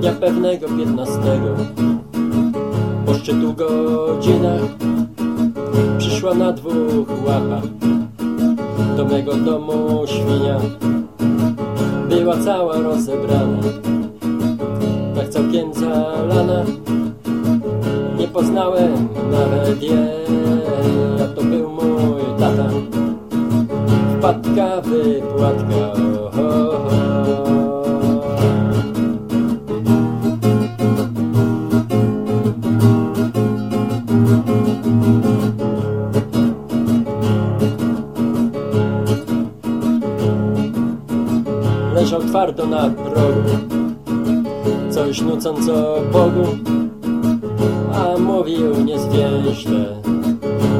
Dnia pewnego piętnastego Po szczytu godzinach Przyszła na dwóch łapach Do mego domu świnia. Była cała rozebrana Tak całkiem zalana Nie poznałem nawet jej A to był mój tata. Wpadka, wypłatka oh, oh, oh. leżał twardo na progu Coś nucąc o Bogu A mówił niezwięźle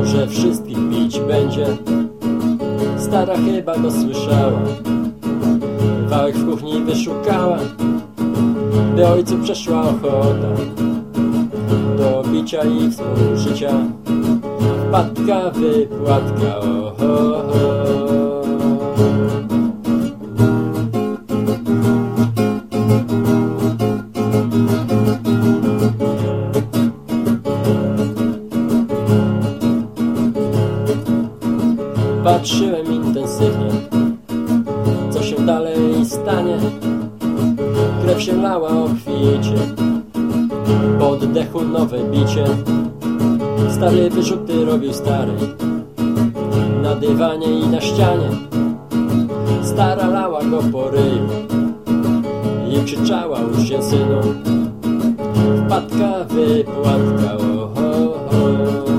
Że wszystkich bić będzie. Stara chyba go słyszała. Wałek w kuchni wyszukała. By ojcu przeszła ochota Do bicia i współżycia Wpadka, wypłatka, oho, oho. Patrzyłem intensywnie, co się dalej stanie. Krew się lała obficie, po oddechu nowe bicie. Stary wyrzuty robił stary, na dywanie i na ścianie. Stara lała go po ryju i krzyczała już się synu. Wpadka, wypłatka, oh,